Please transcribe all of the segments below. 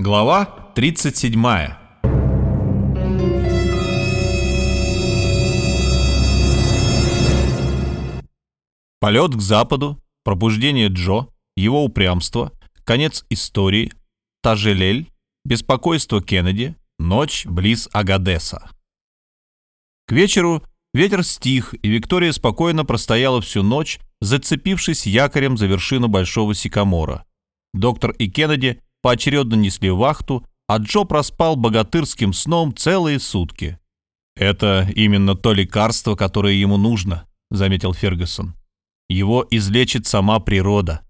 Глава 37 Полет к западу, пробуждение Джо, его упрямство, конец истории, Тажелель, беспокойство Кеннеди, ночь близ Агадеса. К вечеру ветер стих, и Виктория спокойно простояла всю ночь, зацепившись якорем за вершину большого сикамора. Доктор и Кеннеди поочередно несли вахту, а Джо проспал богатырским сном целые сутки. «Это именно то лекарство, которое ему нужно», — заметил Фергюсон. «Его излечит сама природа».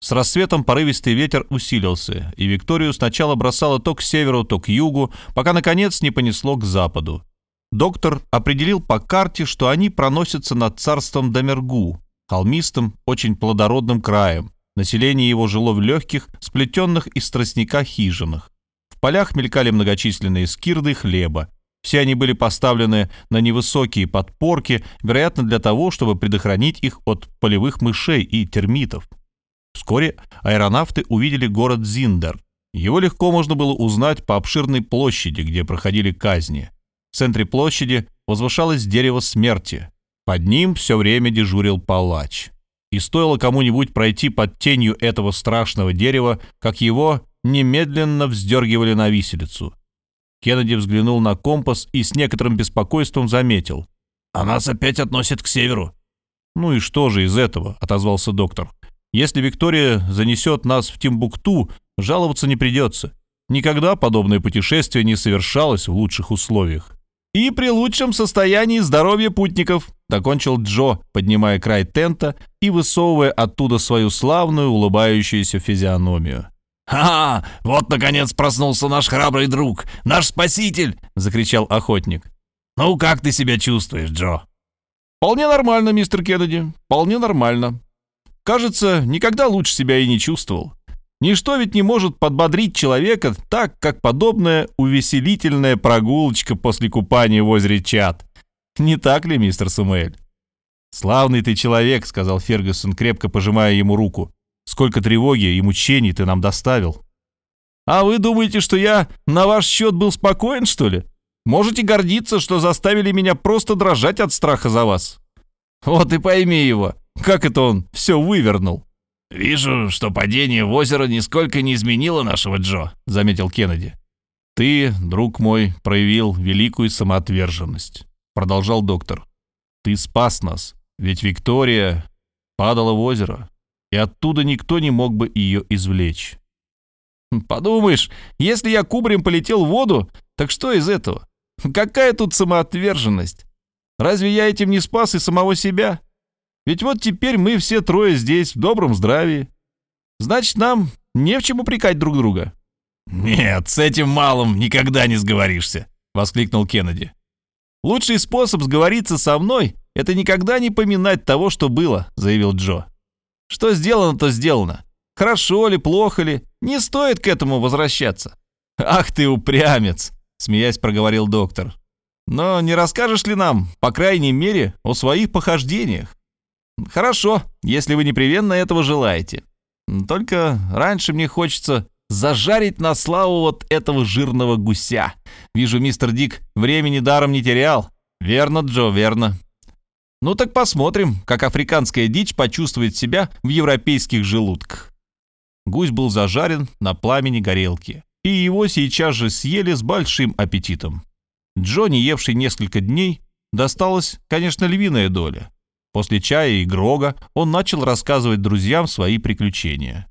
С рассветом порывистый ветер усилился, и Викторию сначала бросало то к северу, то к югу, пока, наконец, не понесло к западу. Доктор определил по карте, что они проносятся над царством Дамергу, холмистым, очень плодородным краем. Население его жило в легких, сплетенных из тростника хижинах. В полях мелькали многочисленные скирды хлеба. Все они были поставлены на невысокие подпорки, вероятно, для того, чтобы предохранить их от полевых мышей и термитов. Вскоре аэронавты увидели город Зиндер. Его легко можно было узнать по обширной площади, где проходили казни. В центре площади возвышалось дерево смерти. Под ним все время дежурил палач и стоило кому-нибудь пройти под тенью этого страшного дерева, как его немедленно вздергивали на виселицу. Кеннеди взглянул на компас и с некоторым беспокойством заметил. «А нас опять относят к северу». «Ну и что же из этого?» — отозвался доктор. «Если Виктория занесет нас в Тимбукту, жаловаться не придется. Никогда подобное путешествие не совершалось в лучших условиях и при лучшем состоянии здоровья путников», — докончил Джо, поднимая край тента и высовывая оттуда свою славную улыбающуюся физиономию. «Ха! Вот, наконец, проснулся наш храбрый друг, наш спаситель!» — закричал охотник. «Ну, как ты себя чувствуешь, Джо?» «Вполне нормально, мистер Кеннеди, вполне нормально. Кажется, никогда лучше себя и не чувствовал. Ничто ведь не может подбодрить человека так, как подобная увеселительная прогулочка после купания в озере Чат. Не так ли, мистер Самуэль? «Славный ты человек», — сказал Фергюсон, крепко пожимая ему руку. «Сколько тревоги и мучений ты нам доставил». «А вы думаете, что я на ваш счет был спокоен, что ли? Можете гордиться, что заставили меня просто дрожать от страха за вас. Вот и пойми его, как это он все вывернул». «Вижу, что падение в озеро нисколько не изменило нашего Джо», — заметил Кеннеди. «Ты, друг мой, проявил великую самоотверженность», — продолжал доктор. «Ты спас нас, ведь Виктория падала в озеро, и оттуда никто не мог бы ее извлечь». «Подумаешь, если я кубарем полетел в воду, так что из этого? Какая тут самоотверженность? Разве я этим не спас и самого себя?» Ведь вот теперь мы все трое здесь, в добром здравии. Значит, нам не в чем упрекать друг друга». «Нет, с этим малым никогда не сговоришься», — воскликнул Кеннеди. «Лучший способ сговориться со мной — это никогда не поминать того, что было», — заявил Джо. «Что сделано, то сделано. Хорошо ли, плохо ли, не стоит к этому возвращаться». «Ах ты упрямец!» — смеясь проговорил доктор. «Но не расскажешь ли нам, по крайней мере, о своих похождениях?» Хорошо, если вы непременно этого желаете. Только раньше мне хочется зажарить на славу вот этого жирного гуся. Вижу, мистер Дик времени даром не терял. Верно, Джо, верно. Ну так посмотрим, как африканская дичь почувствует себя в европейских желудках. Гусь был зажарен на пламени горелки, и его сейчас же съели с большим аппетитом. Джо, евший несколько дней, досталась, конечно, львиная доля. После чая и Грога он начал рассказывать друзьям свои приключения.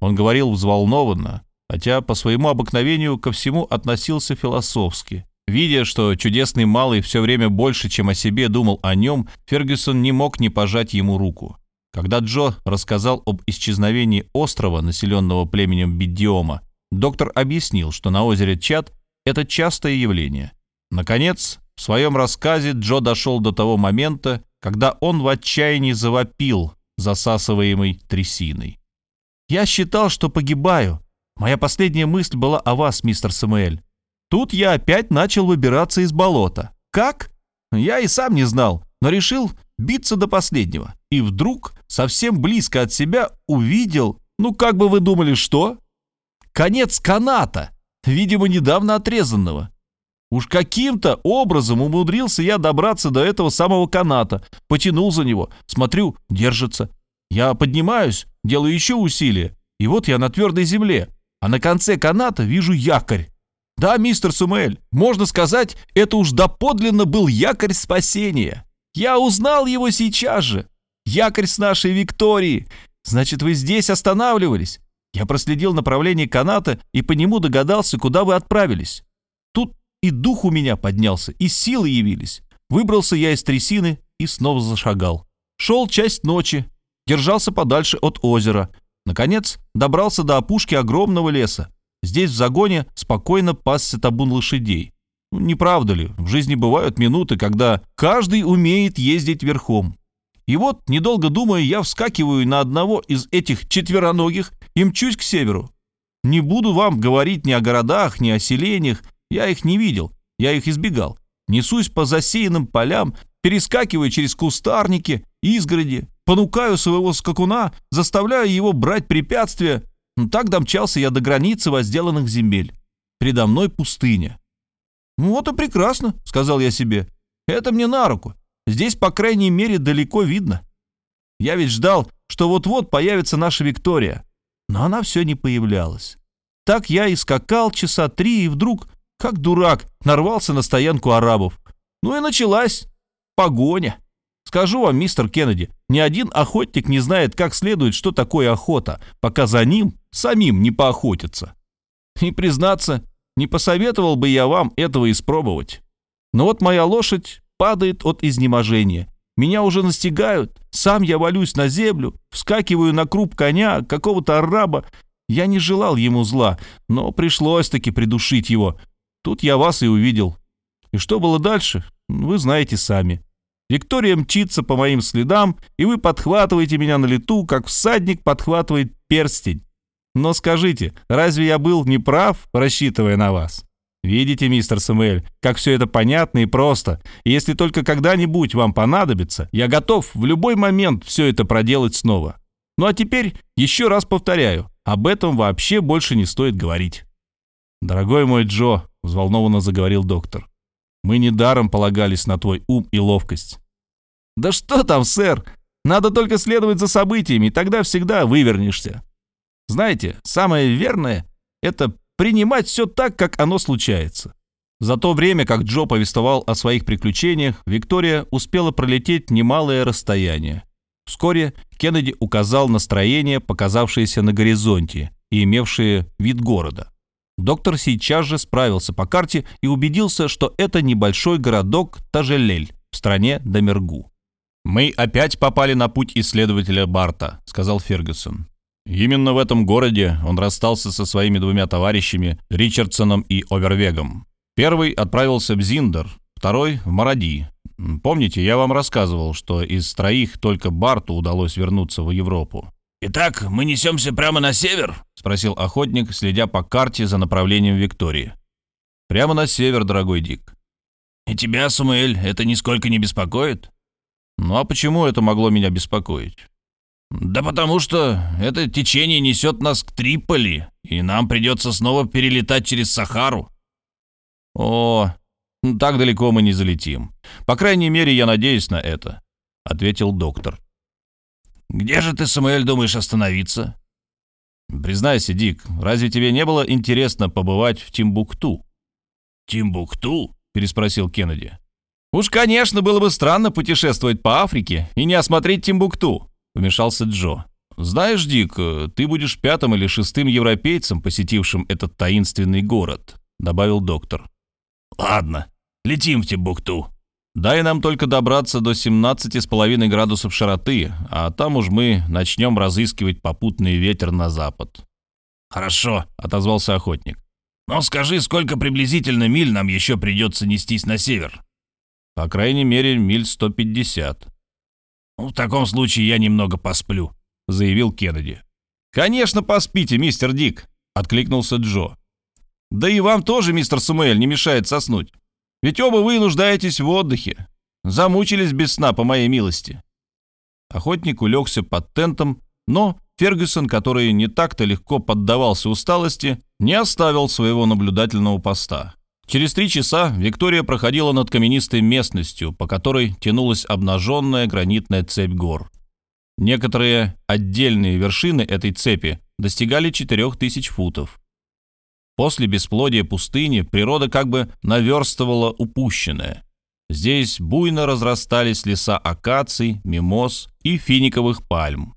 Он говорил взволнованно, хотя по своему обыкновению ко всему относился философски. Видя, что чудесный малый все время больше, чем о себе думал о нем, Фергюсон не мог не пожать ему руку. Когда Джо рассказал об исчезновении острова, населенного племенем Бидиома, доктор объяснил, что на озере Чад это частое явление. Наконец, в своем рассказе Джо дошел до того момента, когда он в отчаянии завопил, засасываемый трясиной. «Я считал, что погибаю. Моя последняя мысль была о вас, мистер Самуэль. Тут я опять начал выбираться из болота. Как? Я и сам не знал, но решил биться до последнего. И вдруг, совсем близко от себя, увидел, ну как бы вы думали, что? конец каната, видимо, недавно отрезанного. Уж каким-то образом умудрился я добраться до этого самого каната, потянул за него, смотрю, держится. Я поднимаюсь, делаю еще усилия, и вот я на твердой земле, а на конце каната вижу якорь. Да, мистер Сумель, можно сказать, это уж доподлинно был якорь спасения. Я узнал его сейчас же. Якорь с нашей Виктории. Значит, вы здесь останавливались. Я проследил направление каната и по нему догадался, куда вы отправились. Тут и дух у меня поднялся, и силы явились. Выбрался я из трясины и снова зашагал. Шел часть ночи, держался подальше от озера. Наконец, добрался до опушки огромного леса. Здесь, в загоне, спокойно пасся табун лошадей. Ну, не правда ли, в жизни бывают минуты, когда каждый умеет ездить верхом. И вот, недолго думая, я вскакиваю на одного из этих четвероногих и мчусь к северу. Не буду вам говорить ни о городах, ни о селениях, я их не видел, я их избегал. Несусь по засеянным полям, перескакиваю через кустарники, изгороди, понукаю своего скакуна, заставляю его брать препятствия. Ну, так домчался я до границы возделанных земель. Передо мной пустыня. «Ну вот и прекрасно», — сказал я себе. «Это мне на руку. Здесь, по крайней мере, далеко видно. Я ведь ждал, что вот-вот появится наша Виктория. Но она все не появлялась. Так я и скакал часа три, и вдруг, как дурак, нарвался на стоянку арабов. Ну и началась погоня. Скажу вам, мистер Кеннеди, ни один охотник не знает, как следует, что такое охота, пока за ним самим не поохотятся. И, признаться, не посоветовал бы я вам этого испробовать. Но вот моя лошадь падает от изнеможения. Меня уже настигают, сам я валюсь на землю, вскакиваю на круп коня какого-то араба. Я не желал ему зла, но пришлось-таки придушить его. Тут я вас и увидел. И что было дальше, вы знаете сами. Виктория мчится по моим следам, и вы подхватываете меня на лету, как всадник подхватывает перстень. Но скажите, разве я был неправ, рассчитывая на вас? Видите, мистер Самуэль, как все это понятно и просто. Если только когда-нибудь вам понадобится, я готов в любой момент все это проделать снова. Ну а теперь еще раз повторяю, об этом вообще больше не стоит говорить. Дорогой мой Джо, взволнованно заговорил доктор, мы недаром полагались на твой ум и ловкость. Да что там, сэр? Надо только следовать за событиями, тогда всегда вывернешься. Знаете, самое верное — это принимать все так, как оно случается. За то время, как Джо повествовал о своих приключениях, Виктория успела пролететь немалое расстояние. Вскоре Кеннеди указал настроение, показавшееся на горизонте и имевшее вид города. Доктор сейчас же справился по карте и убедился, что это небольшой городок Тажелель в стране Дамергу. «Мы опять попали на путь исследователя Барта», — сказал Фергюсон. Именно в этом городе он расстался со своими двумя товарищами Ричардсоном и Овервегом. Первый отправился в Зиндер, второй — в Маради. Помните, я вам рассказывал, что из троих только Барту удалось вернуться в Европу. «Итак, мы несемся прямо на север?» — спросил охотник, следя по карте за направлением Виктории. «Прямо на север, дорогой Дик». «И тебя, Самуэль, это нисколько не беспокоит?» «Ну а почему это могло меня беспокоить?» «Да потому что это течение несет нас к Триполи, и нам придется снова перелетать через Сахару». «О, так далеко мы не залетим. По крайней мере, я надеюсь на это», — ответил доктор. Где же ты, Самуэль, думаешь остановиться?» «Признайся, Дик, разве тебе не было интересно побывать в Тимбукту?» «Тимбукту?» — переспросил Кеннеди. «Уж, конечно, было бы странно путешествовать по Африке и не осмотреть Тимбукту», — вмешался Джо. «Знаешь, Дик, ты будешь пятым или шестым европейцем, посетившим этот таинственный город», — добавил доктор. «Ладно, летим в Тимбукту», Дай нам только добраться до 17,5 градусов широты, а там уж мы начнем разыскивать попутный ветер на запад». «Хорошо», — отозвался охотник. «Но скажи, сколько приблизительно миль нам еще придется нестись на север?» «По крайней мере, миль 150». «Ну, «В таком случае я немного посплю», — заявил Кеннеди. «Конечно, поспите, мистер Дик», — откликнулся Джо. «Да и вам тоже, мистер Самуэль, не мешает соснуть. Ведь оба вы нуждаетесь в отдыхе. Замучились без сна, по моей милости». Охотник улегся под тентом, но Фергюсон, который не так-то легко поддавался усталости, не оставил своего наблюдательного поста. Через три часа Виктория проходила над каменистой местностью, по которой тянулась обнаженная гранитная цепь гор. Некоторые отдельные вершины этой цепи достигали 4000 футов. После бесплодия пустыни природа как бы наверстывала упущенное. Здесь буйно разрастались леса акаций, мимоз и финиковых пальм.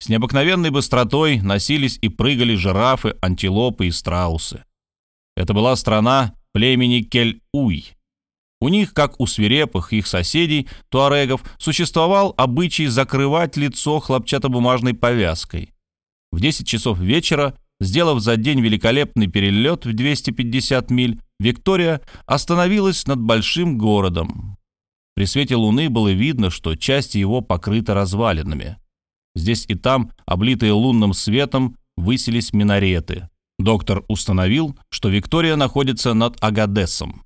С необыкновенной быстротой носились и прыгали жирафы, антилопы и страусы. Это была страна племени Кель-Уй. У них, как у свирепых их соседей, туарегов, существовал обычай закрывать лицо хлопчатобумажной повязкой. В 10 часов вечера, сделав за день великолепный перелет в 250 миль, Виктория остановилась над большим городом. При свете луны было видно, что часть его покрыта развалинами. Здесь и там, облитые лунным светом, высились минареты. Доктор установил, что Виктория находится над Агадесом.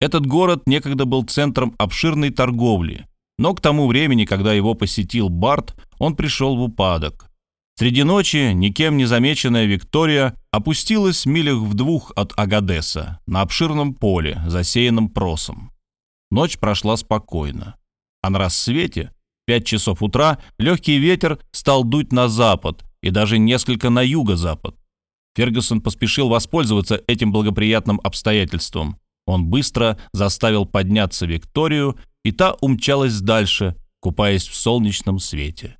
Этот город некогда был центром обширной торговли, но к тому времени, когда его посетил Барт, он пришел в упадок. Среди ночи никем не замеченная Виктория опустилась в милях в двух от Агадеса, на обширном поле, засеянном просом. Ночь прошла спокойно. А на рассвете пять часов утра легкий ветер стал дуть на запад и даже несколько на юго-запад. Фергюсон поспешил воспользоваться этим благоприятным обстоятельством. Он быстро заставил подняться Викторию, и та умчалась дальше, купаясь в солнечном свете.